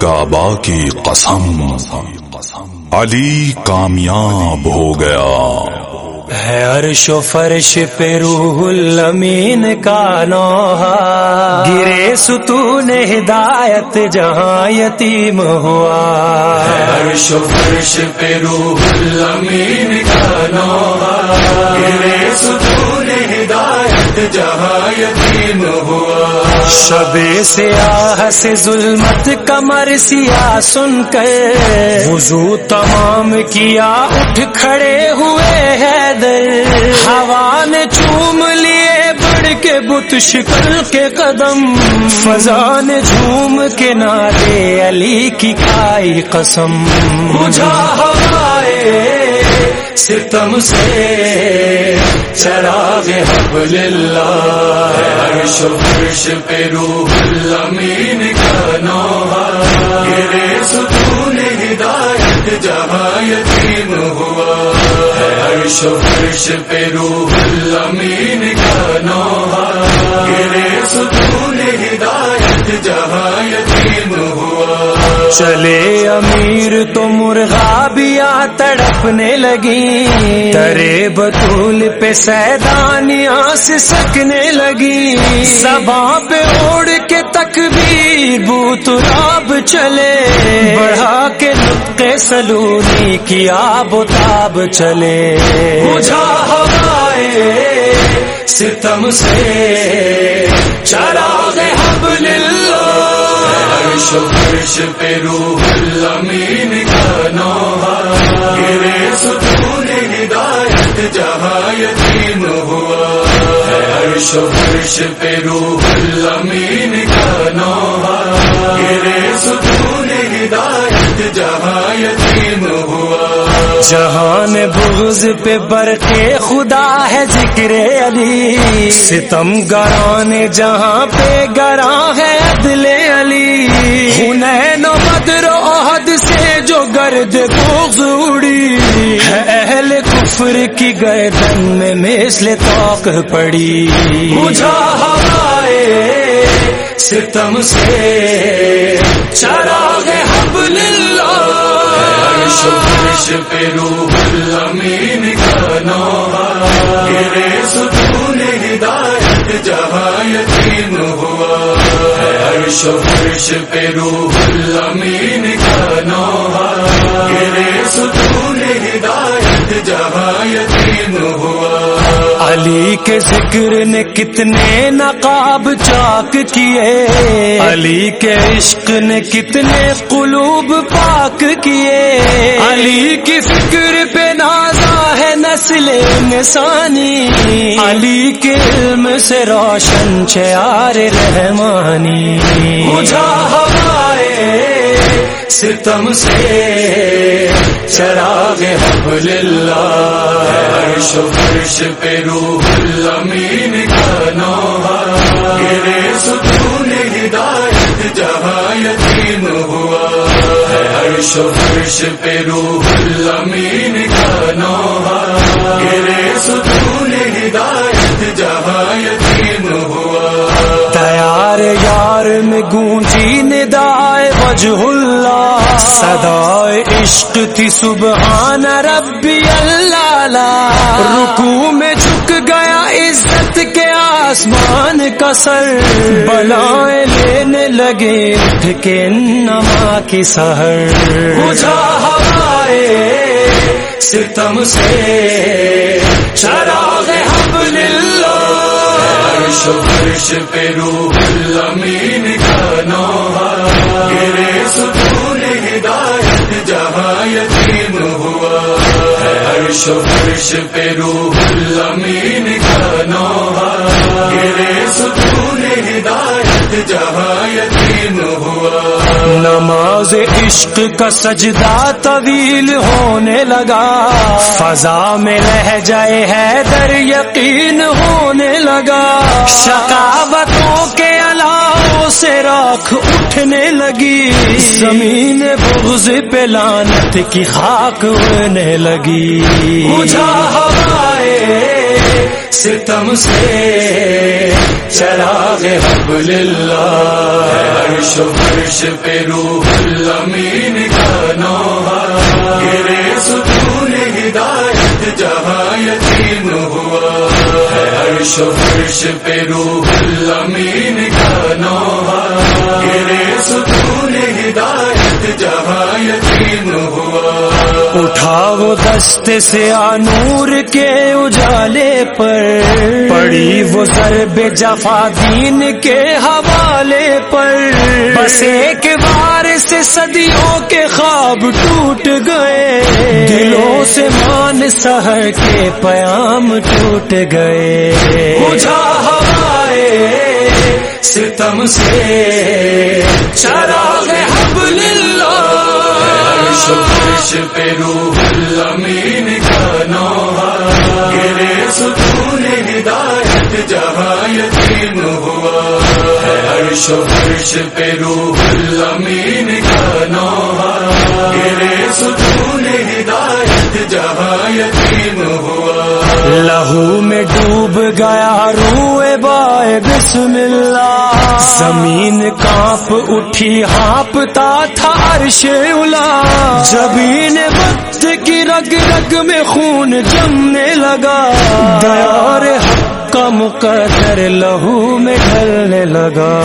کعبہ کی قسم۔ علی کامیاب ہو گیا۔ ہے عرش و فرش پہ روح الامین کا نوحہ گرے ستون ہدایت جہاں یتیم ہوا۔ ہے عرش و فرش پہ روح الامین کا نوحہ گرے ستون شب سے آہ سے ظلمت کمر سیا سن کر وضو تمام کیا، اٹھ کھڑے ہوئے ہے در ہوا نے چوم لیے بڑھ کے بت شکل کے قدم۔ فضا نے جھوم کے نارے علی کی کھائی قسم۔ بجھا ہوائے ستم سے چراغ حبل اللہ عرش و فرش پہ روح الامین کا نوحہ۔ گرے ستون ہدایت جہاں یتیم ہوا۔ عرش و فرش پہ روح الامین کا نوحہ۔ گرے ستون ہدایت جہاں یتیم ہوا۔ چلے امیر تو مرغابیا تڑپنے لگی۔ ترے بطول پہ سیدانیاں سے سکنے لگی۔ سبا پہ اوڑ کے تک بھی بوت راب چلے۔ بڑھا کے نقطے سلونی کی آب و تاب چلے۔ بجھا ہوائے ستم سے۔ چراغ حبل اللہ عرش و فرش پہ روح الامین کا نوحہ عرش و فرش پہ روح الامین کا نوحہ۔ گرے ستون ہدایت جہاں یتیم ہوا۔ جہان بغض پہ برقے خدا ہے ذکر علی۔ ستم گران جہاں پہ گراں ہے عدل علی۔ ہنین و بدر و عہد سے جو گرد بغض اڑی ہے اہل کفر کی گردن میں مثل توق پڑی۔ بجھا ہوائے ستم سے چراغ حبل اللہ عرش و پہ روح الامین کا نوحہ۔ گرے ستون ہدایت جہاں یتیم ہوا۔ عرش و فرش پہ روح الامین کا نوحہ۔ گرے ستون علی کے ذکر نے کتنے نقاب چاک کیے۔ علی کے عشق نے کتنے قلوب پاک کیے۔ علی کی فکر پہ نازا ہے نسل انسانی۔ علی کے علم سے روشن چیار رحمانی۔ بجھا ہوائے ستم سے چراغ حبل اللہ۔ عرش فرش پہ روح الامین کا نوحہ۔ گرے ستون ہدایت جہاں یتیم ہوا۔ عرش فرش پہ روح الامین کا نوحہ۔ گرے ستون ہدایت جہاں یتیم ہوا۔ تیار یار میں گونجی ندائے وجہ اللہ۔ صدائے عشق تھی، سبحان ربی اللہ لا رکو میں جھک گیا عزت کے آسمان کا سر۔ بلائیں لینے لگے اٹھ کے نما کی سہر بجھا ہوائے ستم سے چراغ حبل اللہ۔ عرش و فرش پہ روح الامین فرش پہ روح الامین کا نوحہ۔ گرے ستون ہدایت جہاں یتیم ہوا۔ نماز عشق کا سجدہ طویل ہونے لگا۔ فضا میں رہ جائے ہے در یقین ہونے لگا۔ شکاوتوں کے علاؤ آنکھ اٹھنے لگی۔ زمین بغض پہ لانت کی خاک اڑنے لگی۔ بجھا ہوائے ستم سے چراغ حبل اللہ عرش و فرش پہ روح الامین کا نام۔ عرش و فرش پہ روح الامین کا نوحہ۔ گرے ستون ہدایت جہاں یقین ہوا۔ اٹھا وہ دست سے آنور کے اجالے پر۔ پڑی وہ ضرب جفا دین کے حوالے پر۔ بس ایک بار سے صدیوں کے خواب ٹوٹ گئے۔ دلوں سے مان سہر کے پیام ٹوٹ گئے۔ بجھا ہمارے ستم سے چراغ حبل اللہ پہ روح الامین کا نوحہ۔ گرے ستون ہدایت جہاں یقین ہوا۔ عرش و فرش پہ روح الامین کا نوحہ۔ گرے ستون یقین ہوا۔ لہو میں ڈوب گیا روئے بائے بسم اللہ۔ زمین کانپ اٹھی ہانپتا تھا عرش الا زمین وقت کی رگ رگ میں خون جمنے لگا۔ دیار حق کا مقدر لہو میں ڈھلنے لگا۔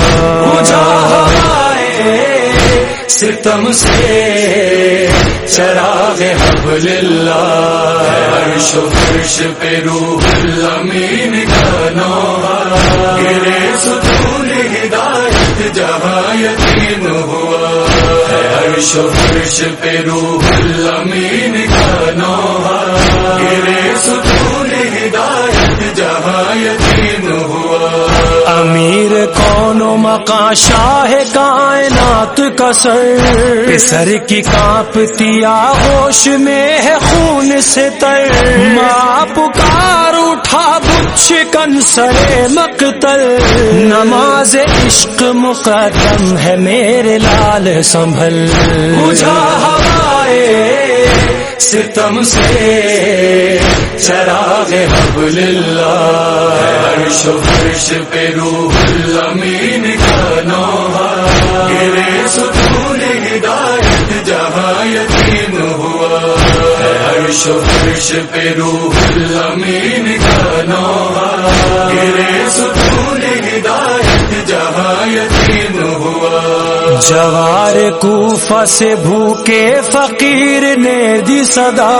ہمارے ستم سے چراغ حبل اللہ عرش و فرش پہ روح الامین کا نوحہ گرے ستون ہدایت جہاں یقین ہوا عرش و فرش پہ روح الامین کا نوحہ گرے ستون ہدایت جہاں یقین ہوا امیر کون مکا شاہ کائنات کا سر۔ سر کی کانپتی آغوش میں ہے خون سے تر۔ ماں پکار اٹھا بچ کن سر مقتل۔ نماز عشق مقدم ہے میرے لال سنبھل۔ بجھا ہمارے ستم سے چراغ حبل اللہ۔ عرش و فرش پہ روح الامین عرش فرش پہ روح الامین کا نوحہ گرے ستون ہدایت جہاں یقین ہوا جوار کوفہ سے بھوکے فقیر نے دی صدا۔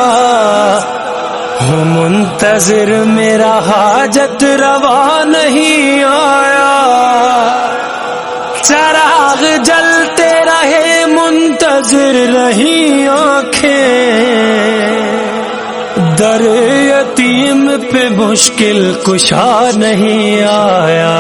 ہوں منتظر، میرا حاجت روا نہیں آیا۔ چراغ جلتے در یتیم پہ مشکل کشا نہیں آیا۔